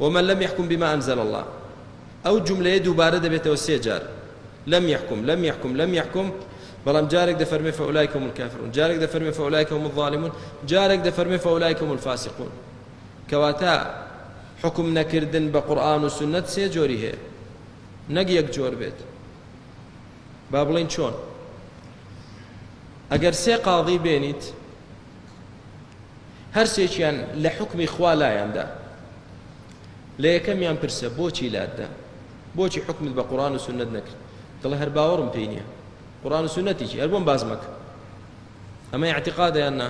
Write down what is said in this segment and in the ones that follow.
ومن لم یحکم بما انزل اللە ئەو جوملەیە دووبارە دەبێتەوە سێ جار لم یحکم لم یحکم لم یحکم بەڵام جارێک دەفەرمێ فەولایکە هم الكافرون جارێک دەفەرمێ فەولایکە هم الظالمون جارێک دەفەرمێ فەولایکە هم الفاسقون کەواتە حکم نەکردن بە قورآن و سنت سێ جۆری هەیە نەک یەک جۆر بێت با بڵین چۆن ئەگەر سێ قاضی بێنیت هەرسێکیان لە حوکمی خوا لایاندا لە یەکەمیان پرسە بۆچی لاتدا بۆچی حکومت بە قڕان و سنت نەکرد دڵێ هەر باوەڕم پێی نییە قڕان و سنتێکی هەر بۆم باز مەکە ئەمە اعتقادیان نا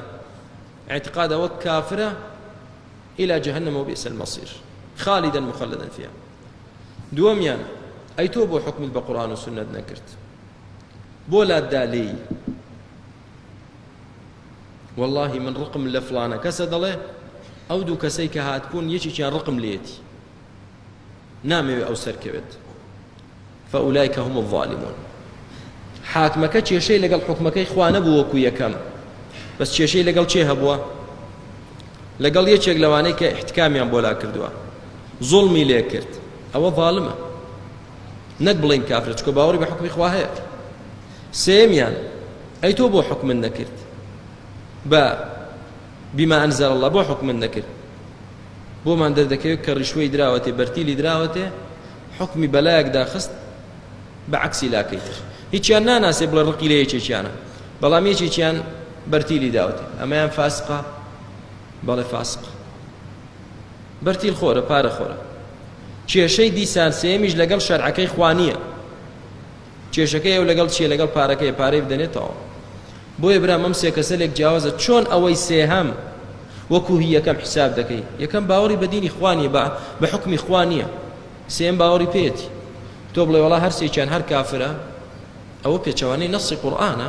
اعتقاد ئەوە کافرە إلى جهنم وبئس المصير خالدا مخلدا فيها دووەمیان ئەی تۆ بۆ حکومت بە قڕان و سنت نەکرد بۆ لاتدا لێی وەڵاهی من ڕقم لە فڵانە کەسە دەڵێ ئەو دوو کەسەی کە هاتبوون یەکێکیان ڕقم لێتی نامەوێ ئەو سەرکەوێت فەولایکە هم الظالمون حاکمەکە کێشەی لەگەڵ حکومەکەی خوا نەبوو وەکو یەکەم بەس کێشەی لەگەڵ چێ هەبووە لەگەڵ یەکێک لەوانەی کە احتکامیان بۆلا کردووە زۆڵمی لێ کرد ئەوە ظالمە نەک بڵین کافرە چکە باوەڕی بە حکومی خوا هەیە سێیەمیان، ئەی تۆ بۆ حوکمت نەکرد بە بما انزل اللە، بۆ حوکمت نەکرد، بۆمان دەردەکەوێت کە ڕیشوەی دراوەتێ بەرتیلی دراوەتێ حوکمی بەلایەک داخست بە عکسی لاکەی تر هیچیان ناناسێ بڵێ ڕقی لە یەکێکیانە بەڵام یەکێکیان بەرتیلی داوتێ ئەمەیان فاسقە بەڵێ فاسق بەرتیل خۆرە پارە خۆرە کێشەی دیسان سێمیش لەگەڵ شەرعەکەی خوانیە کێشەکەی ئەو لەگەڵ چیە لەگەڵ پارەکەی پارەی بدەنێ تەواو بۆیە برام ئەم سێ کەسە لێک جیاوازە چۆن ئەوەی سێهەم وەکو هی یەکەم حساب دەکەی یەکەم باوەڕی بە دینی خوا نیە بە حکمی خوا نییە سێم باوەڕی پێێتی تۆ بڵێ وڵا هەرسێکیان هەر کافرە ئەوە پێچوانەی نەسی قورآانە